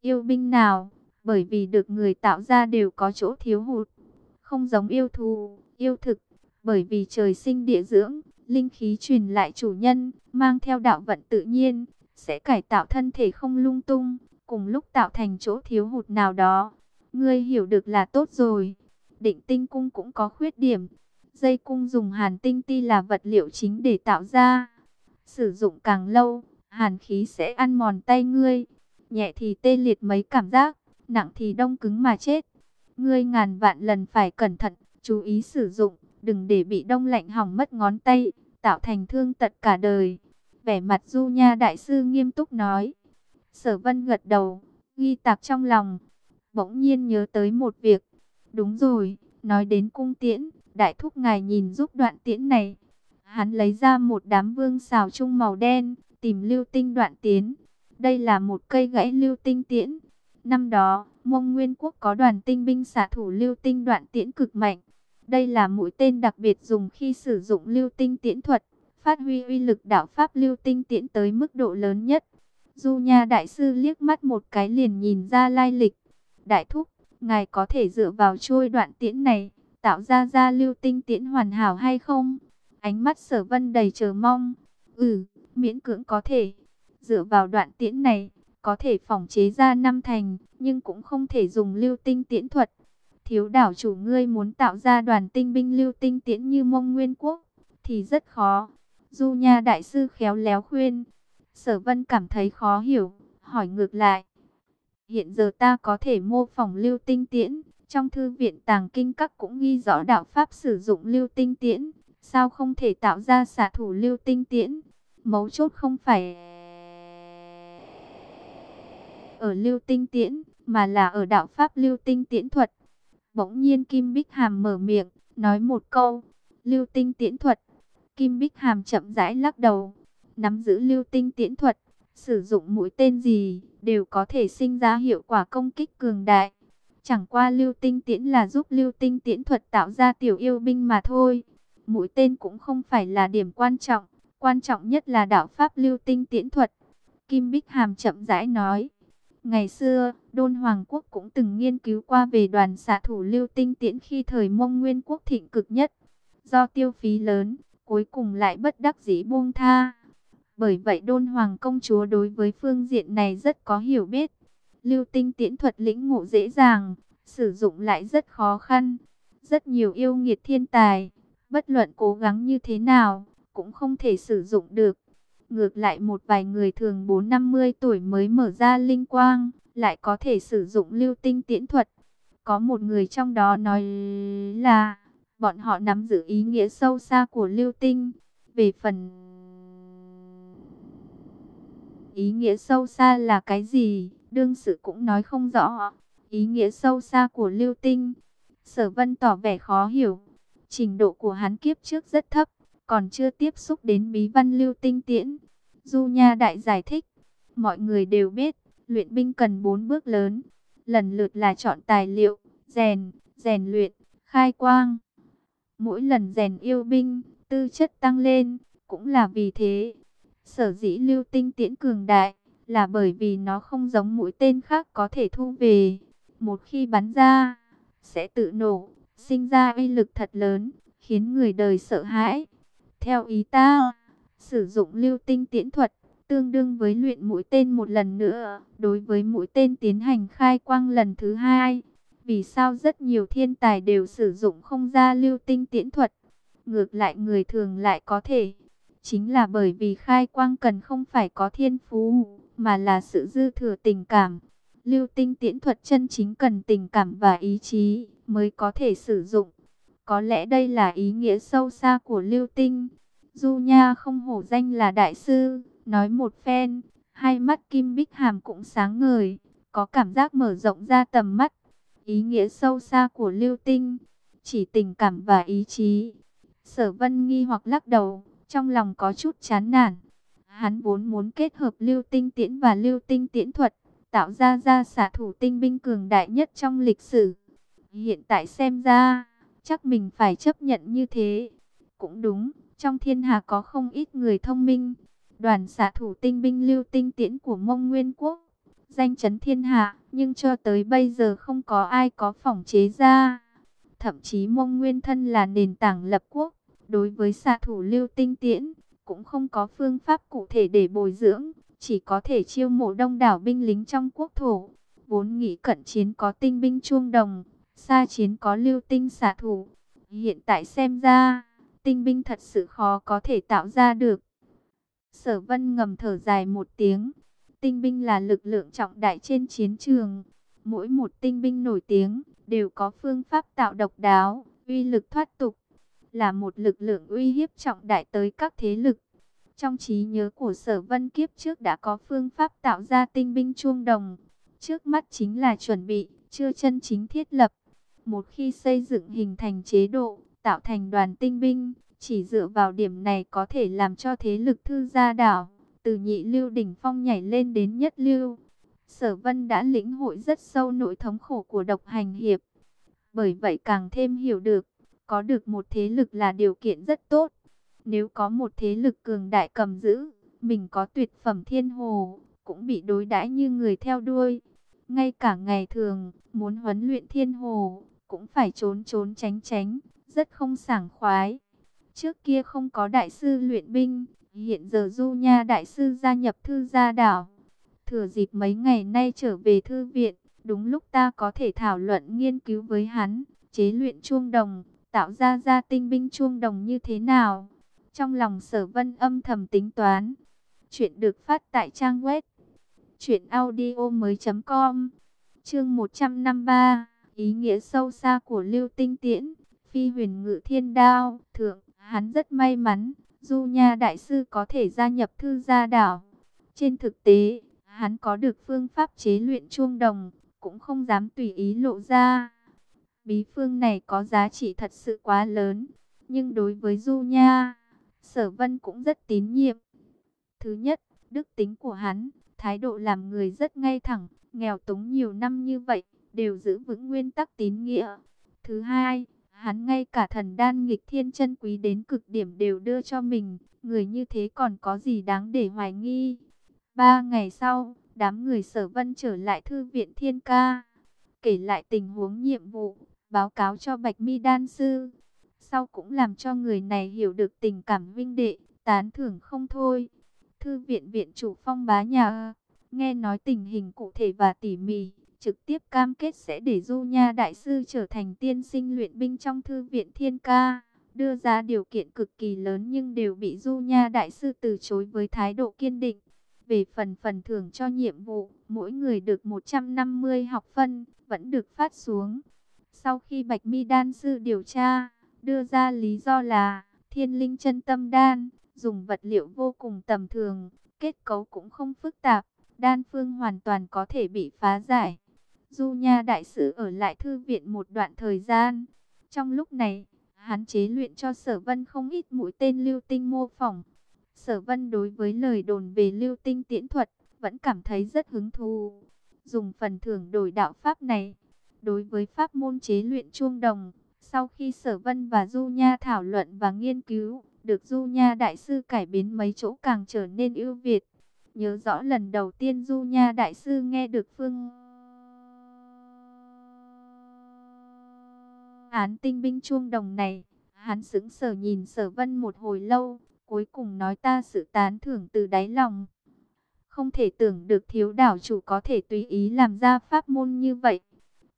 yêu binh nào, bởi vì được người tạo ra đều có chỗ thiếu hụt. Không giống yêu thù, yêu thực, bởi vì trời sinh địa dưỡng, linh khí truyền lại chủ nhân, mang theo đạo vận tự nhiên, sẽ cải tạo thân thể không lung tung, cùng lúc tạo thành chỗ thiếu hụt nào đó. Ngươi hiểu được là tốt rồi. Định tinh cung cũng có khuyết điểm. Dây cung dùng hàn tinh ti là vật liệu chính để tạo ra. Sử dụng càng lâu, hàn khí sẽ ăn mòn tay ngươi. Nhẹ thì tê liệt mấy cảm giác, nặng thì đông cứng mà chết. Ngươi ngàn vạn lần phải cẩn thận, chú ý sử dụng, đừng để bị đông lạnh hỏng mất ngón tay, tạo thành thương tật cả đời. Vẻ mặt Du Nha Đại Sư nghiêm túc nói. Sở Vân gật đầu, ghi tạc trong lòng. Bỗng nhiên nhớ tới một việc. Đúng rồi, nói đến cung tiễn, đại thúc ngài nhìn giúp đoạn tiễn này. Hắn lấy ra một đám vương xào trung màu đen, tìm lưu tinh đoạn tiến. Đây là một cây gãy lưu tinh tiễn. Năm đó, Mông Nguyên Quốc có đoàn tinh binh xạ thủ lưu tinh đoạn tiễn cực mạnh. Đây là mũi tên đặc biệt dùng khi sử dụng lưu tinh tiễn thuật, phát huy uy lực đạo pháp lưu tinh tiễn tới mức độ lớn nhất. Du Nha Đại Sư liếc mắt một cái liền nhìn ra lai lịch. Đại Thúc, ngài có thể dựa vào trôi đoạn tiễn này, tạo ra ra lưu tinh tiễn hoàn hảo hay không? Ánh mắt sở vân đầy chờ mong. Ừ, miễn cưỡng có thể. Dựa vào đoạn tiễn này, có thể phòng chế ra năm thành, nhưng cũng không thể dùng lưu tinh tiễn thuật. Thiếu đảo chủ ngươi muốn tạo ra đoàn tinh binh lưu tinh tiễn như mông nguyên quốc, thì rất khó. Du Nha Đại Sư khéo léo khuyên. Sở Vân cảm thấy khó hiểu, hỏi ngược lại. Hiện giờ ta có thể mô phỏng lưu tinh tiễn, trong thư viện tàng kinh các cũng ghi rõ đạo pháp sử dụng lưu tinh tiễn, sao không thể tạo ra xạ thủ lưu tinh tiễn? Mấu chốt không phải ở lưu tinh tiễn, mà là ở đạo pháp lưu tinh tiễn thuật. Bỗng nhiên Kim Bích Hàm mở miệng, nói một câu, lưu tinh tiễn thuật. Kim Bích Hàm chậm rãi lắc đầu, nắm giữ lưu tinh tiễn thuật, sử dụng mũi tên gì, đều có thể sinh ra hiệu quả công kích cường đại. Chẳng qua lưu tinh tiễn là giúp lưu tinh tiễn thuật tạo ra tiểu yêu binh mà thôi. Mũi tên cũng không phải là điểm quan trọng, quan trọng nhất là đạo pháp lưu tinh tiễn thuật. Kim Bích Hàm chậm rãi nói. Ngày xưa, Đôn Hoàng Quốc cũng từng nghiên cứu qua về đoàn xạ thủ lưu tinh tiễn khi thời mông nguyên quốc thịnh cực nhất. Do tiêu phí lớn, cuối cùng lại bất đắc dĩ buông tha. Bởi vậy Đôn Hoàng công chúa đối với phương diện này rất có hiểu biết. Lưu tinh tiễn thuật lĩnh ngộ dễ dàng, sử dụng lại rất khó khăn. Rất nhiều yêu nghiệt thiên tài, bất luận cố gắng như thế nào, cũng không thể sử dụng được. Ngược lại một vài người thường 4-50 tuổi mới mở ra linh quang, lại có thể sử dụng lưu tinh tiễn thuật. Có một người trong đó nói là, bọn họ nắm giữ ý nghĩa sâu xa của lưu tinh. Về phần ý nghĩa sâu xa là cái gì, đương sự cũng nói không rõ. Ý nghĩa sâu xa của lưu tinh, sở vân tỏ vẻ khó hiểu. Trình độ của hắn kiếp trước rất thấp, còn chưa tiếp xúc đến bí văn lưu tinh tiễn. Du Nha Đại giải thích, mọi người đều biết, luyện binh cần bốn bước lớn, lần lượt là chọn tài liệu, rèn, rèn luyện, khai quang. Mỗi lần rèn yêu binh, tư chất tăng lên, cũng là vì thế. Sở dĩ lưu tinh tiễn cường đại, là bởi vì nó không giống mũi tên khác có thể thu về. Một khi bắn ra, sẽ tự nổ, sinh ra uy lực thật lớn, khiến người đời sợ hãi. Theo ý ta, sử dụng lưu tinh tiễn thuật, tương đương với luyện mũi tên một lần nữa, đối với mũi tên tiến hành khai quang lần thứ hai. Vì sao rất nhiều thiên tài đều sử dụng không ra lưu tinh tiễn thuật, ngược lại người thường lại có thể. Chính là bởi vì khai quang cần không phải có thiên phú, mà là sự dư thừa tình cảm. Lưu tinh tiễn thuật chân chính cần tình cảm và ý chí mới có thể sử dụng. Có lẽ đây là ý nghĩa sâu xa của lưu tinh. Du Nha không hổ danh là đại sư, nói một phen, hai mắt Kim Bích Hàm cũng sáng ngời, có cảm giác mở rộng ra tầm mắt. Ý nghĩa sâu xa của lưu tinh, chỉ tình cảm và ý chí. Sở Vân nghi hoặc lắc đầu, trong lòng có chút chán nản. Hắn vốn muốn kết hợp lưu tinh tiễn và lưu tinh tiễn thuật, tạo ra ra xạ thủ tinh binh cường đại nhất trong lịch sử. Hiện tại xem ra, chắc mình phải chấp nhận như thế. Cũng đúng, trong thiên hạ có không ít người thông minh. Đoàn xạ thủ tinh binh lưu tinh tiễn của mông nguyên quốc, danh chấn thiên hạ, nhưng cho tới bây giờ không có ai có phỏng chế ra. Thậm chí mông nguyên thân là nền tảng lập quốc, đối với xạ thủ lưu tinh tiễn, cũng không có phương pháp cụ thể để bồi dưỡng, chỉ có thể chiêu mộ đông đảo binh lính trong quốc thổ. Vốn nghĩ cận chiến có tinh binh chuông đồng, xa chiến có lưu tinh xạ thủ. Hiện tại xem ra, tinh binh thật sự khó có thể tạo ra được. Sở vân ngầm thở dài một tiếng. Tinh binh là lực lượng trọng đại trên chiến trường. Mỗi một tinh binh nổi tiếng, đều có phương pháp tạo độc đáo, uy lực thoát tục. Là một lực lượng uy hiếp trọng đại tới các thế lực. Trong trí nhớ của sở vân kiếp trước đã có phương pháp tạo ra tinh binh chuông đồng. Trước mắt chính là chuẩn bị, chưa chân chính thiết lập. Một khi xây dựng hình thành chế độ, tạo thành đoàn tinh binh, chỉ dựa vào điểm này có thể làm cho thế lực thư gia đảo, từ nhị lưu đỉnh phong nhảy lên đến nhất lưu. Sở vân đã lĩnh hội rất sâu nỗi thống khổ của độc hành hiệp. Bởi vậy càng thêm hiểu được, có được một thế lực là điều kiện rất tốt. Nếu có một thế lực cường đại cầm giữ, mình có tuyệt phẩm thiên hồ, cũng bị đối đãi như người theo đuôi. Ngay cả ngày thường, muốn huấn luyện thiên hồ, cũng phải trốn trốn tránh tránh, rất không sảng khoái. Trước kia không có đại sư luyện binh, hiện giờ Du Nha đại sư gia nhập thư gia đảo. Thừa dịp mấy ngày nay trở về thư viện, đúng lúc ta có thể thảo luận nghiên cứu với hắn, chế luyện chuông đồng, tạo ra ra tinh binh chuông đồng như thế nào. Trong lòng sở vân âm thầm tính toán. Chuyện được phát tại trang web truyệnaudiomoi.com. Chương 153, ý nghĩa sâu xa của Lưu Tinh Tiễn, Phi Huyền Ngự Thiên Đao, thượng Hắn rất may mắn, Du Nha Đại Sư có thể gia nhập thư gia đảo. Trên thực tế, hắn có được phương pháp chế luyện chuông đồng, cũng không dám tùy ý lộ ra. Bí phương này có giá trị thật sự quá lớn, nhưng đối với Du Nha, Sở Vân cũng rất tín nhiệm. Thứ nhất, đức tính của hắn, thái độ làm người rất ngay thẳng, nghèo túng nhiều năm như vậy, đều giữ vững nguyên tắc tín nghĩa. Thứ hai, Hắn ngay cả thần đan nghịch thiên chân quý đến cực điểm đều đưa cho mình, người như thế còn có gì đáng để hoài nghi. Ba ngày sau, đám người sở vân trở lại thư viện thiên ca, kể lại tình huống nhiệm vụ, báo cáo cho Bạch Mi Đan Sư. Sau cũng làm cho người này hiểu được tình cảm vinh đệ, tán thưởng không thôi. Thư viện viện chủ phong bá nhà, nghe nói tình hình cụ thể và tỉ mỉ, trực tiếp cam kết sẽ để Du Nha Đại Sư trở thành tiên sinh luyện binh trong thư viện Thiên Ca. Đưa ra điều kiện cực kỳ lớn nhưng đều bị Du Nha Đại Sư từ chối với thái độ kiên định. Về phần phần thưởng cho nhiệm vụ, mỗi người được 150 học phân, vẫn được phát xuống. Sau khi Bạch Mi Đan Sư điều tra, đưa ra lý do là thiên linh chân tâm đan, dùng vật liệu vô cùng tầm thường, kết cấu cũng không phức tạp, đan phương hoàn toàn có thể bị phá giải. Du Nha Đại Sư ở lại thư viện một đoạn thời gian. Trong lúc này, hắn chế luyện cho Sở Vân không ít mũi tên lưu tinh mô phỏng. Sở Vân đối với lời đồn về lưu tinh tiễn thuật, vẫn cảm thấy rất hứng thú. Dùng phần thưởng đổi đạo pháp này, đối với pháp môn chế luyện chuông đồng, sau khi Sở Vân và Du Nha thảo luận và nghiên cứu, được Du Nha Đại Sư cải biến mấy chỗ càng trở nên ưu việt. Nhớ rõ lần đầu tiên Du Nha Đại Sư nghe được phương án tinh binh chuông đồng này. Hắn sững sờ nhìn sở vân một hồi lâu, cuối cùng nói ta sự tán thưởng từ đáy lòng. Không thể tưởng được thiếu đảo chủ có thể tùy ý làm ra pháp môn như vậy.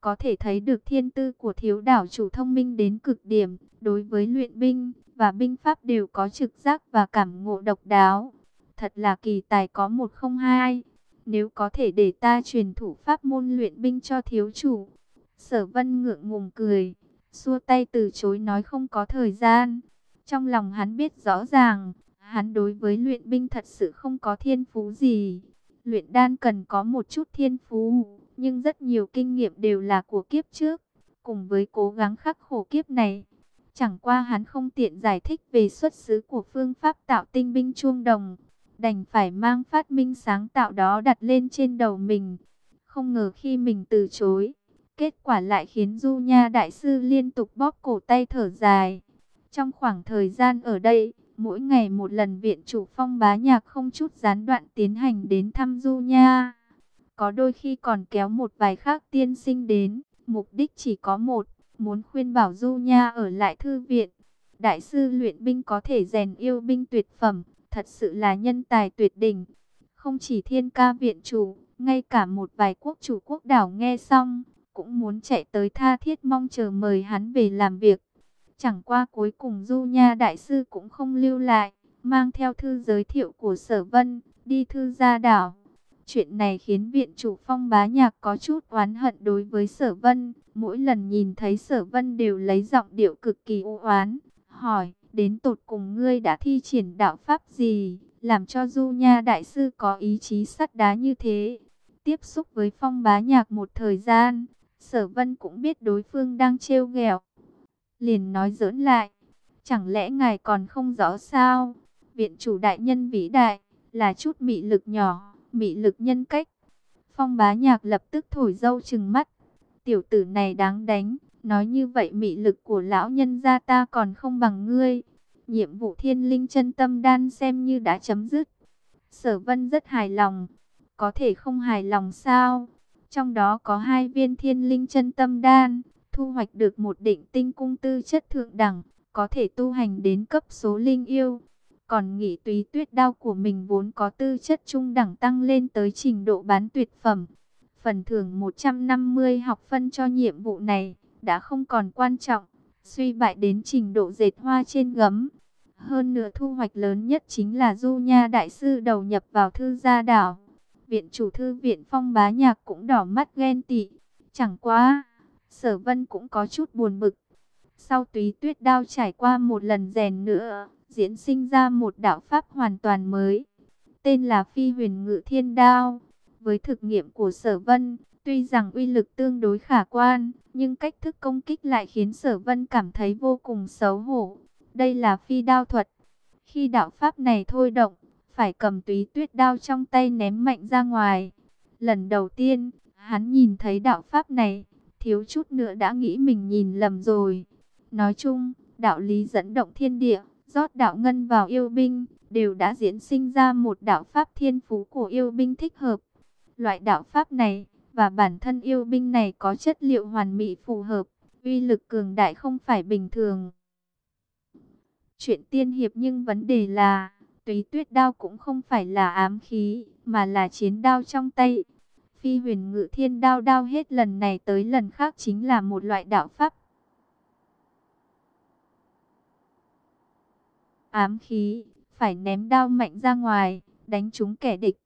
Có thể thấy được thiên tư của thiếu đảo chủ thông minh đến cực điểm, đối với luyện binh và binh pháp đều có trực giác và cảm ngộ độc đáo. Thật là kỳ tài có một không hai. Nếu có thể để ta truyền thủ pháp môn luyện binh cho thiếu chủ. Sở vân ngượng ngùng cười xua tay từ chối nói không có thời gian. Trong lòng hắn biết rõ ràng, hắn đối với luyện binh thật sự không có thiên phú gì. Luyện đan cần có một chút thiên phú, nhưng rất nhiều kinh nghiệm đều là của kiếp trước, cùng với cố gắng khắc khổ kiếp này. Chẳng qua hắn không tiện giải thích về xuất xứ của phương pháp tạo tinh binh chuông đồng, đành phải mang phát minh sáng tạo đó đặt lên trên đầu mình. Không ngờ khi mình từ chối, Kết quả lại khiến Du Nha Đại Sư liên tục bóp cổ tay thở dài. Trong khoảng thời gian ở đây, mỗi ngày một lần viện chủ phong bá nhạc không chút gián đoạn tiến hành đến thăm Du Nha. có đôi khi còn kéo một vài khác tiên sinh đến, mục đích chỉ có một, muốn khuyên bảo Du Nha ở lại thư viện. Đại sư luyện binh có thể rèn yêu binh tuyệt phẩm, thật sự là nhân tài tuyệt đỉnh. Không chỉ thiên ca viện chủ, ngay cả một vài quốc chủ quốc đảo nghe xong, cũng muốn chạy tới tha thiết mong chờ mời hắn về làm việc. Chẳng qua cuối cùng Du Nha Đại Sư cũng không lưu lại, mang theo thư giới thiệu của Sở Vân, đi thư gia đảo. Chuyện này khiến viện chủ phong bá nhạc có chút oán hận đối với Sở Vân. Mỗi lần nhìn thấy Sở Vân đều lấy giọng điệu cực kỳ u oán, hỏi, đến tột cùng ngươi đã thi triển đạo pháp gì, làm cho Du Nha Đại Sư có ý chí sắt đá như thế. Tiếp xúc với phong bá nhạc một thời gian, Sở Vân cũng biết đối phương đang trêu ghẹo, liền nói giỡn lại, chẳng lẽ ngài còn không rõ sao? Viện chủ đại nhân vĩ đại, là chút mị lực nhỏ, mị lực nhân cách. Phong bá nhạc lập tức thổi dâu trừng mắt. Tiểu tử này đáng đánh, nói như vậy mị lực của lão nhân gia ta còn không bằng ngươi. Nhiệm vụ thiên linh chân tâm đan xem như đã chấm dứt. Sở vân rất hài lòng. Có thể không hài lòng sao? Trong đó có hai viên thiên linh chân tâm đan, thu hoạch được một định tinh cung tư chất thượng đẳng, có thể tu hành đến cấp số linh yêu. Còn nghỉ túy tuyết đao của mình vốn có tư chất trung đẳng tăng lên tới trình độ bán tuyệt phẩm. Phần thưởng 150 học phân cho nhiệm vụ này đã không còn quan trọng, suy bại đến trình độ dệt hoa trên gấm. Hơn nữa thu hoạch lớn nhất chính là Du Nha Đại Sư đầu nhập vào thư gia đảo. Viện chủ thư viện phong bá nhạc cũng đỏ mắt ghen tị. Chẳng quá, sở vân cũng có chút buồn bực. Sau túy tuyết đao trải qua một lần rèn nữa, diễn sinh ra một đạo pháp hoàn toàn mới. Tên là phi huyền ngự thiên đao. Với thực nghiệm của sở vân, tuy rằng uy lực tương đối khả quan, nhưng cách thức công kích lại khiến sở vân cảm thấy vô cùng xấu hổ. Đây là phi đao thuật. Khi đạo pháp này thôi động, phải cầm túy tuyết đao trong tay ném mạnh ra ngoài. Lần đầu tiên, hắn nhìn thấy đạo pháp này, thiếu chút nữa đã nghĩ mình nhìn lầm rồi. Nói chung, đạo lý dẫn động thiên địa, rót đạo ngân vào yêu binh, đều đã diễn sinh ra một đạo pháp thiên phú của yêu binh thích hợp. Loại đạo pháp này, và bản thân yêu binh này có chất liệu hoàn mỹ phù hợp, uy lực cường đại không phải bình thường. Chuyện tiên hiệp nhưng vấn đề là, túy tuyết đao cũng không phải là ám khí, mà là chiến đao trong tay. Phi huyền ngự thiên đao đao hết lần này tới lần khác chính là một loại đạo pháp. Ám khí, phải ném đao mạnh ra ngoài, đánh trúng kẻ địch.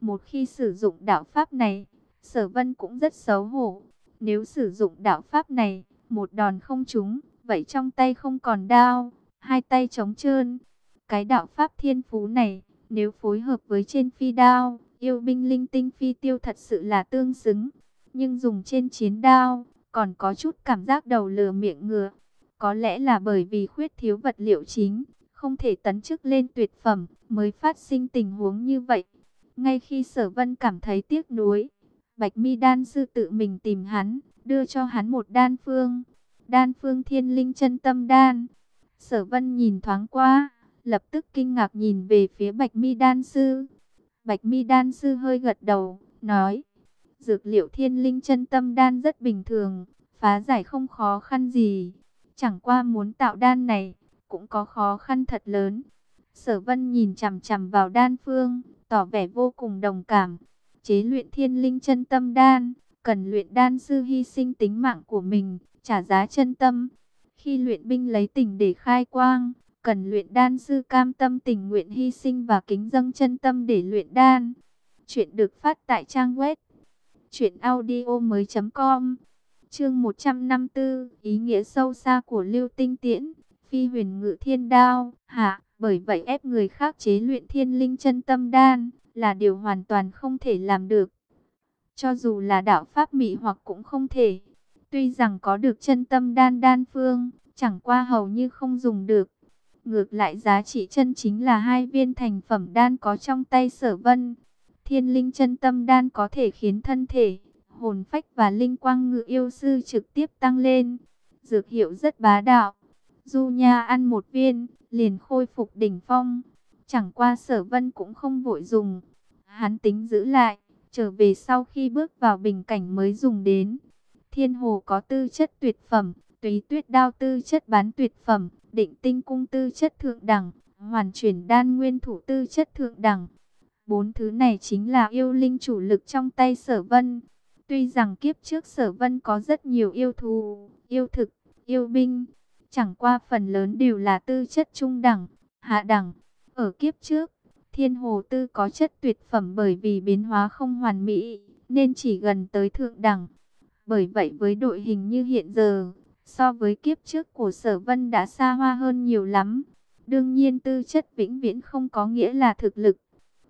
Một khi sử dụng đạo pháp này, sở vân cũng rất xấu hổ. Nếu sử dụng đạo pháp này, một đòn không trúng, vậy trong tay không còn đao, hai tay trống trơn. Cái đạo pháp thiên phú này, nếu phối hợp với trên phi đao, yêu binh linh tinh phi tiêu thật sự là tương xứng. Nhưng dùng trên chiến đao, còn có chút cảm giác đầu lừa miệng ngựa. Có lẽ là bởi vì khuyết thiếu vật liệu chính, không thể tấn chức lên tuyệt phẩm, mới phát sinh tình huống như vậy. Ngay khi sở vân cảm thấy tiếc nuối, Bạch mi đan sư tự mình tìm hắn, đưa cho hắn một đan phương. Đan phương thiên linh chân tâm đan. Sở vân nhìn thoáng qua, lập tức kinh ngạc nhìn về phía Bạch Mi Đan Sư. Bạch Mi Đan Sư hơi gật đầu, nói, dược liệu thiên linh chân tâm đan rất bình thường, phá giải không khó khăn gì. Chẳng qua muốn tạo đan này, cũng có khó khăn thật lớn. Sở Vân nhìn chằm chằm vào đan phương, tỏ vẻ vô cùng đồng cảm. Chế luyện thiên linh chân tâm đan, cần luyện đan sư hy sinh tính mạng của mình, trả giá chân tâm. Khi luyện binh lấy tình để khai quang, cần luyện đan sư cam tâm tình nguyện hy sinh và kính dâng chân tâm để luyện đan. Chuyện được phát tại trang web truyệnaudiomoi.com. Chương 154, ý nghĩa sâu xa của Lưu Tinh Tiễn, Phi Huyền Ngự Thiên Đao, hạ, bởi vậy ép người khác chế luyện Thiên Linh chân tâm đan là điều hoàn toàn không thể làm được. Cho dù là đạo pháp mỹ hoặc cũng không thể. Tuy rằng có được chân tâm đan đan phương, chẳng qua hầu như không dùng được. Ngược lại giá trị chân chính là hai viên thành phẩm đan có trong tay sở vân. Thiên linh chân tâm đan có thể khiến thân thể, hồn phách và linh quang ngự yêu sư trực tiếp tăng lên. Dược hiệu rất bá đạo. Du Nha ăn một viên, liền khôi phục đỉnh phong. Chẳng qua sở vân cũng không vội dùng. Hắn tính giữ lại, trở về sau khi bước vào bình cảnh mới dùng đến. Thiên hồ có tư chất tuyệt phẩm, túy tuyết đao tư chất bán tuyệt phẩm, định tinh cung tư chất thượng đẳng, hoàn chuyển đan nguyên thủ tư chất thượng đẳng. Bốn thứ này chính là yêu linh chủ lực trong tay sở vân. Tuy rằng kiếp trước sở vân có rất nhiều yêu thù, yêu thực, yêu binh, chẳng qua phần lớn đều là tư chất trung đẳng, hạ đẳng. Ở kiếp trước, thiên hồ tư có chất tuyệt phẩm bởi vì biến hóa không hoàn mỹ, nên chỉ gần tới thượng đẳng. Bởi vậy với đội hình như hiện giờ, so với kiếp trước của sở vân đã xa hoa hơn nhiều lắm. Đương nhiên tư chất vĩnh viễn không có nghĩa là thực lực.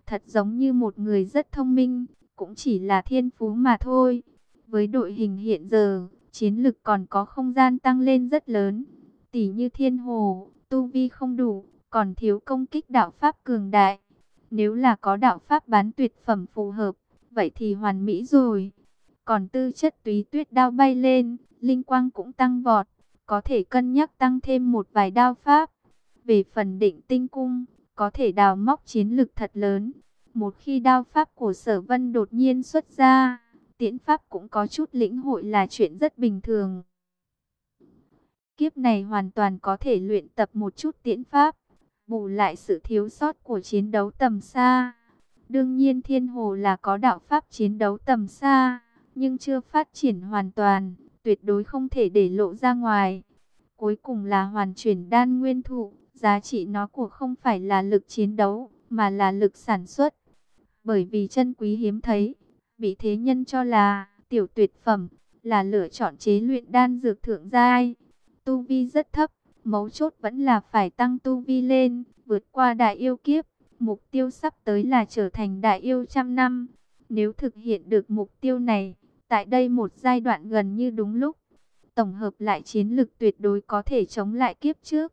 Thật giống như một người rất thông minh, cũng chỉ là thiên phú mà thôi. Với đội hình hiện giờ, chiến lực còn có không gian tăng lên rất lớn. Tỷ như thiên hồ, tu vi không đủ, còn thiếu công kích đạo pháp cường đại. Nếu là có đạo pháp bán tuyệt phẩm phù hợp, vậy thì hoàn mỹ rồi. Còn tư chất túy tuyết đao bay lên, linh quang cũng tăng vọt, có thể cân nhắc tăng thêm một vài đao pháp. Về phần định tinh cung, có thể đào móc chiến lực thật lớn. Một khi đao pháp của sở vân đột nhiên xuất ra, tiễn pháp cũng có chút lĩnh hội là chuyện rất bình thường. Kiếp này hoàn toàn có thể luyện tập một chút tiễn pháp, bù lại sự thiếu sót của chiến đấu tầm xa. Đương nhiên thiên hồ là có đạo pháp chiến đấu tầm xa, nhưng chưa phát triển hoàn toàn, tuyệt đối không thể để lộ ra ngoài. Cuối cùng là hoàn chuyển đan nguyên thụ, giá trị nó của không phải là lực chiến đấu, mà là lực sản xuất. Bởi vì chân quý hiếm thấy, bị thế nhân cho là tiểu tuyệt phẩm, là lựa chọn chế luyện đan dược thượng giai. Tu vi rất thấp, mấu chốt vẫn là phải tăng tu vi lên, vượt qua đại yêu kiếp. Mục tiêu sắp tới là trở thành đại yêu trăm năm. Nếu thực hiện được mục tiêu này, tại đây một giai đoạn gần như đúng lúc, tổng hợp lại chiến lực tuyệt đối có thể chống lại kiếp trước.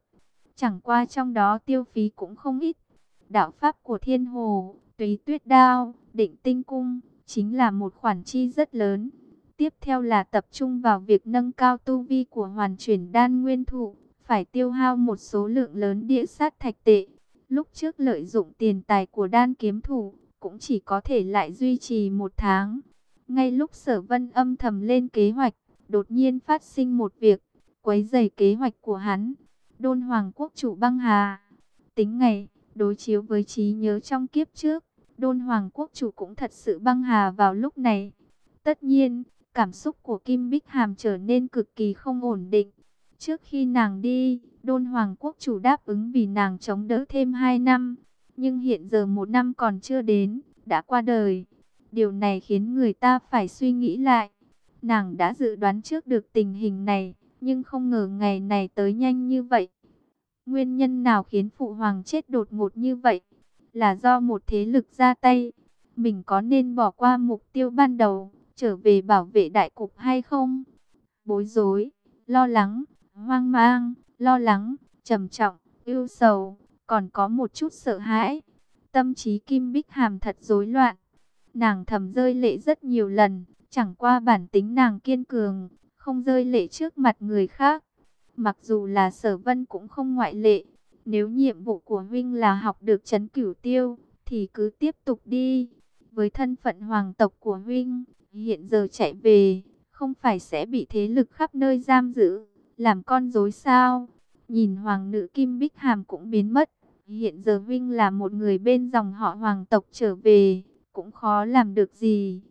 Chẳng qua trong đó tiêu phí cũng không ít. Đạo pháp của thiên hồ, túy tuyết đao, định tinh cung, chính là một khoản chi rất lớn. Tiếp theo là tập trung vào việc nâng cao tu vi của hoàn chuyển đan nguyên thụ, phải tiêu hao một số lượng lớn địa sát thạch tệ. Lúc trước lợi dụng tiền tài của đan kiếm thủ, cũng chỉ có thể lại duy trì một tháng. Ngay lúc sở vân âm thầm lên kế hoạch, đột nhiên phát sinh một việc, quấy dày kế hoạch của hắn. Đôn Hoàng Quốc chủ băng hà. Tính ngày, đối chiếu với trí nhớ trong kiếp trước, Đôn Hoàng Quốc chủ cũng thật sự băng hà vào lúc này. Tất nhiên, cảm xúc của Kim Bích Hàm trở nên cực kỳ không ổn định. Trước khi nàng đi, Đôn Hoàng Quốc chủ đáp ứng vì nàng chống đỡ thêm 2 năm. Nhưng hiện giờ một năm còn chưa đến, đã qua đời. Điều này khiến người ta phải suy nghĩ lại. Nàng đã dự đoán trước được tình hình này, nhưng không ngờ ngày này tới nhanh như vậy. Nguyên nhân nào khiến Phụ Hoàng chết đột ngột như vậy? Là do một thế lực ra tay. Mình có nên bỏ qua mục tiêu ban đầu, trở về bảo vệ đại cục hay không? Bối rối, lo lắng, hoang mang, lo lắng, trầm trọng, ưu sầu, còn có một chút sợ hãi. Tâm trí Kim Bích Hàm thật rối loạn. Nàng thầm rơi lệ rất nhiều lần, chẳng qua bản tính nàng kiên cường, không rơi lệ trước mặt người khác. Mặc dù là sở vân cũng không ngoại lệ. Nếu nhiệm vụ của huynh là học được chấn cửu tiêu, thì cứ tiếp tục đi. Với thân phận hoàng tộc của huynh, hiện giờ chạy về, không phải sẽ bị thế lực khắp nơi giam giữ, làm con dối sao? Nhìn hoàng nữ Kim Bích Hàm cũng biến mất. Hiện giờ huynh là một người bên dòng họ hoàng tộc trở về, cũng khó làm được gì.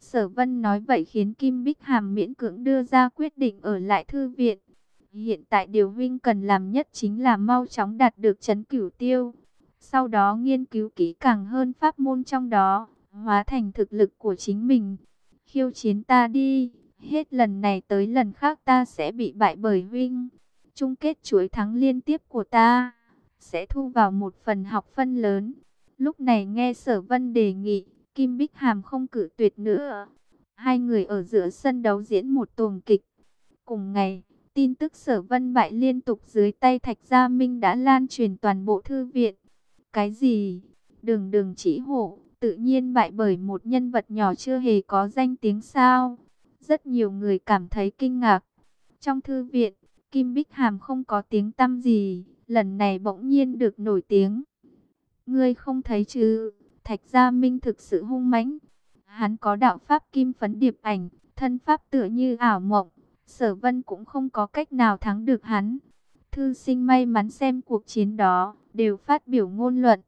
Sở Vân nói vậy khiến Kim Bích Hàm miễn cưỡng đưa ra quyết định ở lại thư viện. Hiện tại điều huynh cần làm nhất chính là mau chóng đạt được chấn cửu tiêu. Sau đó nghiên cứu kỹ càng hơn pháp môn trong đó, hóa thành thực lực của chính mình. Khiêu chiến ta đi, hết lần này tới lần khác ta sẽ bị bại bởi huynh. Chung kết chuỗi thắng liên tiếp của ta, sẽ thu vào một phần học phân lớn. Lúc này nghe sở vân đề nghị, Kim Bích Hàm không cử tuyệt nữa. Hai người ở giữa sân đấu diễn một tuồng kịch. Cùng ngày, tin tức sở vân bại liên tục dưới tay Thạch Gia Minh đã lan truyền toàn bộ thư viện. Cái gì? Đường đường chỉ hộ, tự nhiên bại bởi một nhân vật nhỏ chưa hề có danh tiếng sao? Rất nhiều người cảm thấy kinh ngạc. Trong thư viện, Kim Bích Hàm không có tiếng tăm gì, lần này bỗng nhiên được nổi tiếng. Ngươi không thấy chứ? Thạch Gia Minh thực sự hung mãnh. Hắn có đạo pháp kim phấn điệp ảnh, thân pháp tựa như ảo mộng. Sở vân cũng không có cách nào thắng được hắn. Thư sinh may mắn xem cuộc chiến đó, đều phát biểu ngôn luận.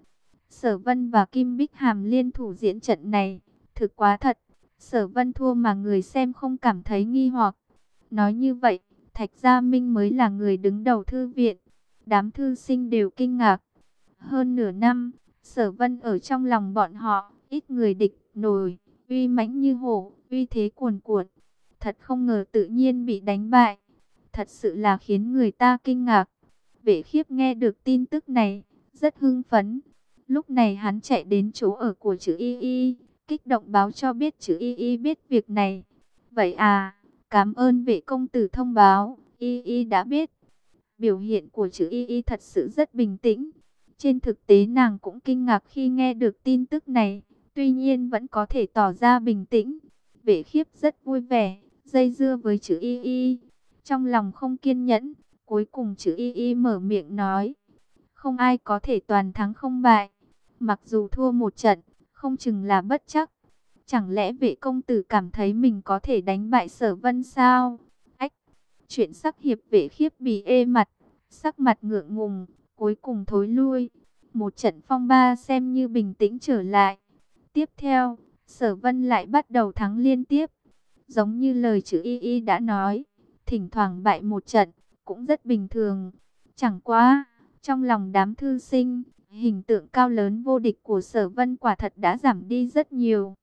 Sở vân và Kim Bích Hàm liên thủ diễn trận này, thực quá thật. Sở vân thua mà người xem không cảm thấy nghi hoặc. Nói như vậy, Thạch Gia Minh mới là người đứng đầu thư viện. Đám thư sinh đều kinh ngạc. Hơn nửa năm, sở vân ở trong lòng bọn họ, ít người địch, nổi, uy mãnh như hổ, uy thế cuồn cuộn. Thật không ngờ tự nhiên bị đánh bại. Thật sự là khiến người ta kinh ngạc. Vệ khiếp nghe được tin tức này, rất hưng phấn. Lúc này hắn chạy đến chỗ ở của chữ Y Y, kích động báo cho biết chữ Y Y biết việc này. Vậy à, cảm ơn vệ công tử thông báo, Y Y đã biết. Biểu hiện của chữ Y Y thật sự rất bình tĩnh. Trên thực tế nàng cũng kinh ngạc khi nghe được tin tức này, tuy nhiên vẫn có thể tỏ ra bình tĩnh. Vệ khiếp rất vui vẻ, dây dưa với chữ Y Y. Trong lòng không kiên nhẫn, cuối cùng chữ Y Y mở miệng nói. Không ai có thể toàn thắng không bại. Mặc dù thua một trận, không chừng là bất chắc. Chẳng lẽ vệ công tử cảm thấy mình có thể đánh bại sở vân sao? Ách! Chuyện sắc hiệp vệ khiếp bị ê mặt, sắc mặt ngượng ngùng, cuối cùng thối lui. Một trận phong ba xem như bình tĩnh trở lại. Tiếp theo, sở vân lại bắt đầu thắng liên tiếp. Giống như lời chữ y y đã nói, thỉnh thoảng bại một trận, cũng rất bình thường. Chẳng quá, trong lòng đám thư sinh, hình tượng cao lớn vô địch của sở vân quả thật đã giảm đi rất nhiều.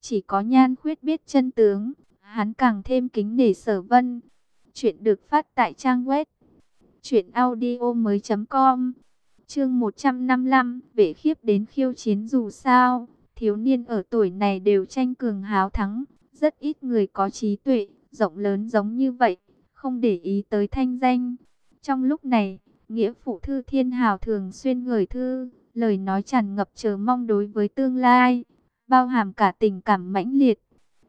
Chỉ có nhan khuyết biết chân tướng, hắn càng thêm kính nể sở vân. Chuyện được phát tại trang web chuyểnaudio.com Chương 155, vệ khiếp đến khiêu chiến dù sao, thiếu niên ở tuổi này đều tranh cường háo thắng, rất ít người có trí tuệ, rộng lớn giống như vậy, không để ý tới thanh danh. Trong lúc này, nghĩa phụ thư thiên hào thường xuyên gửi thư, lời nói tràn ngập chờ mong đối với tương lai, bao hàm cả tình cảm mãnh liệt.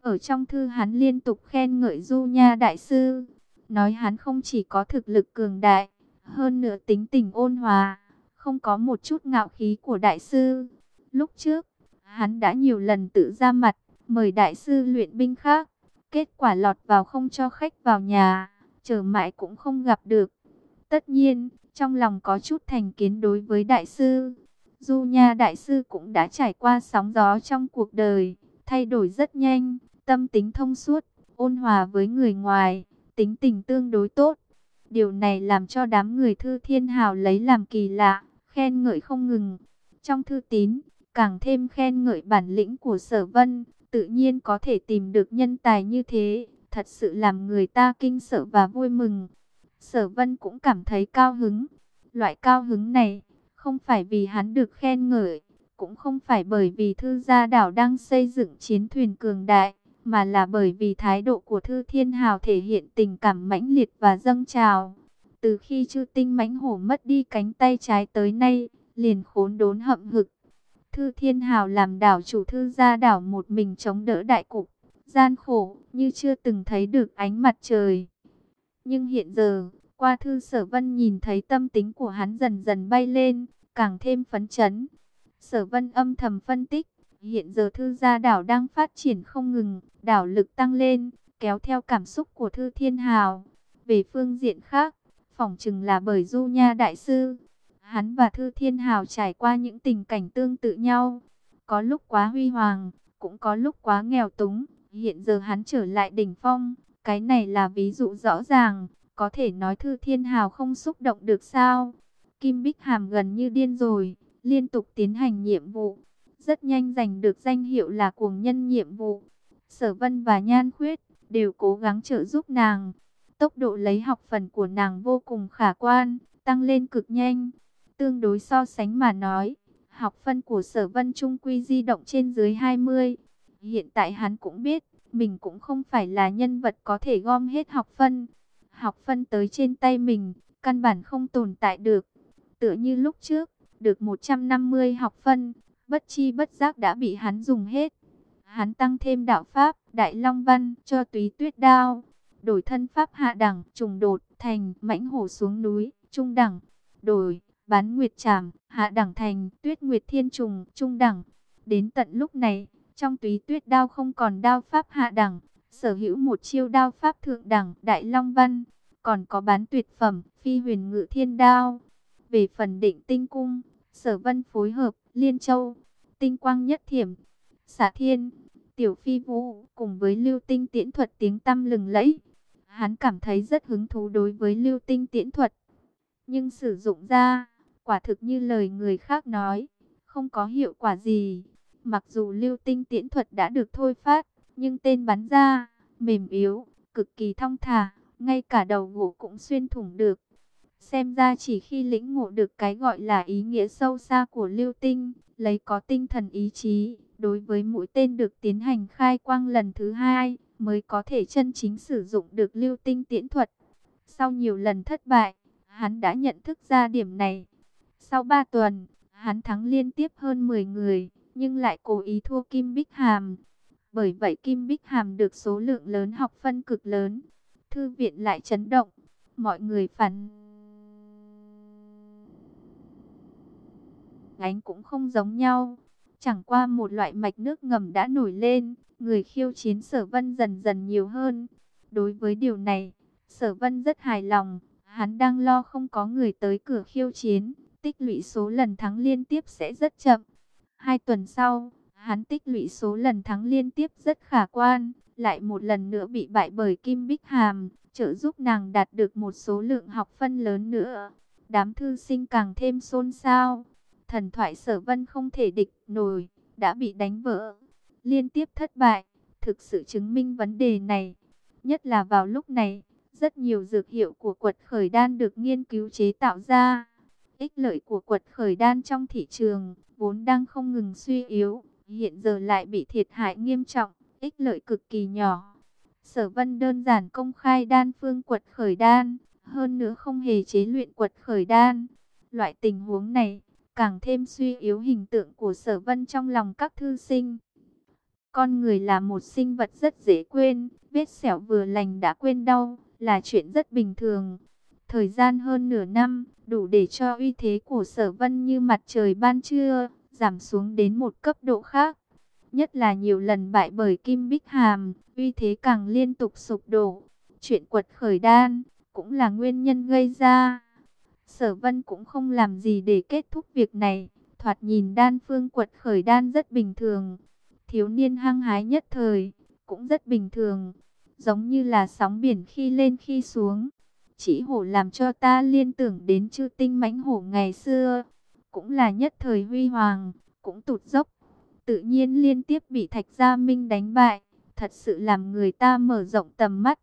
Ở trong thư hắn liên tục khen ngợi Du Nha Đại Sư, nói hắn không chỉ có thực lực cường đại, hơn nữa tính tình ôn hòa, không có một chút ngạo khí của Đại Sư. Lúc trước, hắn đã nhiều lần tự ra mặt, mời Đại Sư luyện binh khác, kết quả lọt vào không cho khách vào nhà, chờ mãi cũng không gặp được. Tất nhiên, trong lòng có chút thành kiến đối với Đại Sư. Du Nha Đại Sư cũng đã trải qua sóng gió trong cuộc đời, thay đổi rất nhanh, tâm tính thông suốt, ôn hòa với người ngoài, tính tình tương đối tốt. Điều này làm cho đám người thư thiên hào lấy làm kỳ lạ, khen ngợi không ngừng. Trong thư tín, càng thêm khen ngợi bản lĩnh của sở vân, tự nhiên có thể tìm được nhân tài như thế, thật sự làm người ta kinh sợ và vui mừng. Sở vân cũng cảm thấy cao hứng. Loại cao hứng này, không phải vì hắn được khen ngợi, cũng không phải bởi vì thư gia đảo đang xây dựng chiến thuyền cường đại, mà là bởi vì thái độ của Thư Thiên Hào thể hiện tình cảm mãnh liệt và dâng trào. Từ khi chư tinh mãnh hổ mất đi cánh tay trái tới nay, liền khốn đốn hậm hực. Thư Thiên Hào làm đảo chủ thư gia đảo một mình chống đỡ đại cục, gian khổ như chưa từng thấy được ánh mặt trời. Nhưng hiện giờ, qua thư sở vân nhìn thấy tâm tính của hắn dần dần bay lên, càng thêm phấn chấn. Sở vân âm thầm phân tích, hiện giờ thư gia đảo đang phát triển không ngừng, đảo lực tăng lên, kéo theo cảm xúc của thư thiên hào. Về phương diện khác, phỏng chừng là bởi du nha đại sư. Hắn và thư thiên hào trải qua những tình cảnh tương tự nhau. Có lúc quá huy hoàng, cũng có lúc quá nghèo túng. Hiện giờ hắn trở lại đỉnh phong, cái này là ví dụ rõ ràng. Có thể nói Thư Thiên Hào không xúc động được sao? Kim Bích Hàm gần như điên rồi, liên tục tiến hành nhiệm vụ. Rất nhanh giành được danh hiệu là cuồng nhân nhiệm vụ. Sở Vân và Nhan Khuyết đều cố gắng trợ giúp nàng. Tốc độ lấy học phần của nàng vô cùng khả quan, tăng lên cực nhanh. Tương đối so sánh mà nói, học phân của Sở Vân Trung Quy di động trên dưới 20. Hiện tại hắn cũng biết, mình cũng không phải là nhân vật có thể gom hết học phân học phân tới trên tay mình, căn bản không tồn tại được. Tựa như lúc trước, được 150 học phân, bất chi bất giác đã bị hắn dùng hết. Hắn tăng thêm đạo pháp, đại long văn cho túy tuyết đao, đổi thân pháp hạ đẳng, trùng đột thành mãnh hổ xuống núi, trung đẳng, đổi bán nguyệt trảm, hạ đẳng thành tuyết nguyệt thiên trùng, trung đẳng. Đến tận lúc này, Trong túy tuyết đao không còn đao pháp hạ đẳng, sở hữu một chiêu đao pháp thượng đẳng Đại Long Văn, còn có bán tuyệt phẩm phi huyền ngự thiên đao. Về phần định tinh cung, sở vân phối hợp liên châu, tinh quang nhất thiểm, xả thiên, tiểu phi vũ cùng với lưu tinh tiễn thuật tiếng tăm lừng lẫy. Hắn cảm thấy rất hứng thú đối với lưu tinh tiễn thuật. Nhưng sử dụng ra, quả thực như lời người khác nói, không có hiệu quả gì. Mặc dù lưu tinh tiễn thuật đã được thôi phát, nhưng tên bắn ra, mềm yếu, cực kỳ thong thả, ngay cả đầu gỗ cũng xuyên thủng được. Xem ra chỉ khi lĩnh ngộ được cái gọi là ý nghĩa sâu xa của lưu tinh, lấy có tinh thần ý chí, đối với mũi tên được tiến hành khai quang lần thứ hai, mới có thể chân chính sử dụng được lưu tinh tiễn thuật. Sau nhiều lần thất bại, hắn đã nhận thức ra điểm này. Sau 3 tuần, hắn thắng liên tiếp hơn 10 người, nhưng lại cố ý thua Kim Bích Hàm. Bởi vậy Kim Bích Hàm được số lượng lớn học phân cực lớn. Thư viện lại chấn động, mọi người phản ánh cũng không giống nhau. Chẳng qua một loại mạch nước ngầm đã nổi lên, người khiêu chiến sở vân dần dần nhiều hơn. Đối với điều này, sở vân rất hài lòng, hắn đang lo không có người tới cửa khiêu chiến, tích lũy số lần thắng liên tiếp sẽ rất chậm. Hai tuần sau, hắn tích lũy số lần thắng liên tiếp rất khả quan, lại một lần nữa bị bại bởi Kim Bích Hàm, trợ giúp nàng đạt được một số lượng học phân lớn nữa. Đám thư sinh càng thêm xôn xao, thần thoại sở vân không thể địch nổi, đã bị đánh vỡ. Liên tiếp thất bại, thực sự chứng minh vấn đề này. Nhất là vào lúc này, rất nhiều dược hiệu của quật khởi đan được nghiên cứu chế tạo ra. Ích lợi của quật khởi đan trong thị trường, vốn đang không ngừng suy yếu, hiện giờ lại bị thiệt hại nghiêm trọng, ích lợi cực kỳ nhỏ. Sở vân đơn giản công khai đan phương quật khởi đan, hơn nữa không hề chế luyện quật khởi đan. Loại tình huống này, càng thêm suy yếu hình tượng của sở vân trong lòng các thư sinh. Con người là một sinh vật rất dễ quên, vết sẹo vừa lành đã quên đau, là chuyện rất bình thường. Thời gian hơn nửa năm, đủ để cho uy thế của sở vân như mặt trời ban trưa, giảm xuống đến một cấp độ khác. Nhất là nhiều lần bại bởi Kim Bích Hàm, uy thế càng liên tục sụp đổ. Chuyện quật khởi đan, cũng là nguyên nhân gây ra. Sở vân cũng không làm gì để kết thúc việc này. Thoạt nhìn đan phương quật khởi đan rất bình thường. Thiếu niên hăng hái nhất thời, cũng rất bình thường. Giống như là sóng biển khi lên khi xuống. Chỉ hổ làm cho ta liên tưởng đến chư tinh mãnh hổ ngày xưa. Cũng là nhất thời huy hoàng, cũng tụt dốc. Tự nhiên liên tiếp bị Thạch Gia Minh đánh bại. Thật sự làm người ta mở rộng tầm mắt.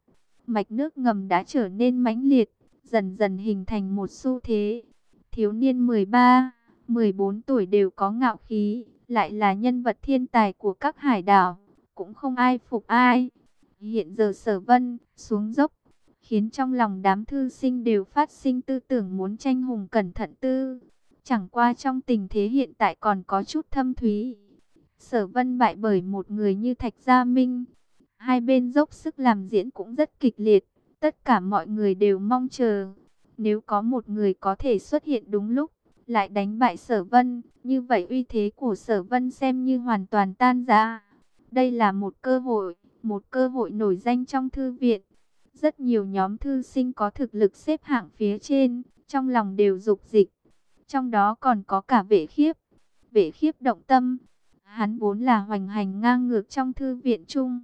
Mạch nước ngầm đã trở nên mãnh liệt dần dần hình thành một xu thế. Thiếu niên 13, 14 tuổi đều có ngạo khí, lại là nhân vật thiên tài của các hải đảo, cũng không ai phục ai. Hiện giờ sở vân, xuống dốc, khiến trong lòng đám thư sinh đều phát sinh tư tưởng muốn tranh hùng cẩn thận tư. Chẳng qua trong tình thế hiện tại còn có chút thâm thúy. Sở vân bại bởi một người như Thạch Gia Minh. Hai bên dốc sức làm diễn cũng rất kịch liệt. Tất cả mọi người đều mong chờ. Nếu có một người có thể xuất hiện đúng lúc, lại đánh bại sở vân, như vậy uy thế của sở vân xem như hoàn toàn tan ra. Đây là một cơ hội, một cơ hội nổi danh trong thư viện. Rất nhiều nhóm thư sinh có thực lực xếp hạng phía trên, trong lòng đều dục dịch. Trong đó còn có cả vệ khiếp. Vệ khiếp động tâm. Hắn vốn là hoành hành ngang ngược trong thư viện chung.